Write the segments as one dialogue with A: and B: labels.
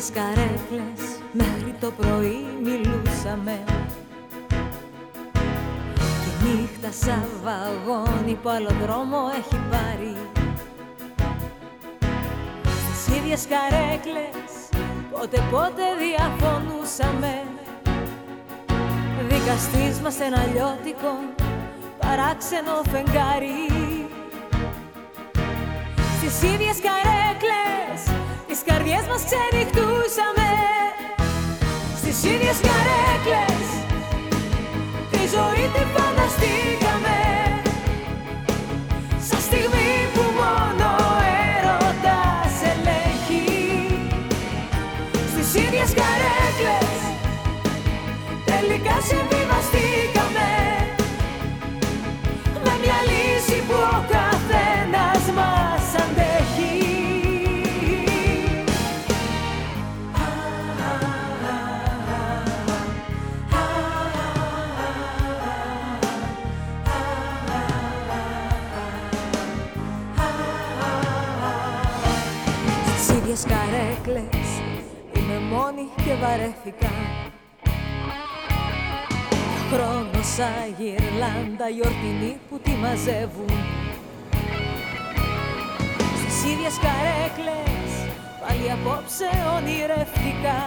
A: ίδιες καρέκλες. Μέχρι το πρωί μιλούσαμε. Και νύχτα σαν βαγόνι που άλλο δρόμο έχει πάρει. Στις ίδιες καρέκλες πότε πότε διαφωνούσαμε. Δικαστής μας ένα λιώτικο παράξενο φεγγάρι. Στις ίδιες καρέκλες τις καρδιές μας ξενυχτούσαμε. Στις ίδιες Στις ίδιες καρέκλες Είμαι μόνη και βαρέθηκα. Χρόνος σαν γυρλάντα γιορτινή που τη μαζεύουν. Στις ίδιες καρέκλες Πάλι απόψε ονειρευτικά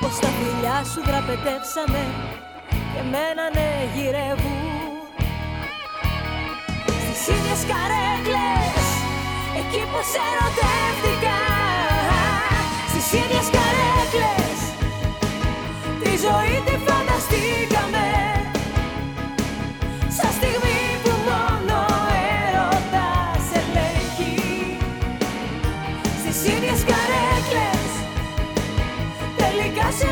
A: Πως τα φιλιά σου δραπετεύσανε Και μένανε γυρεύουν. Στις ίδιες καρέκλες Εκεί που σε ερωτεύτηκα Στις ίδιες καρέκλες. Τη ζωή τη φανταστήκαμε. Σαν στιγμή που μόνο έρωτας ελέγχει Στις ίδιες καρέκλες Τελικά σε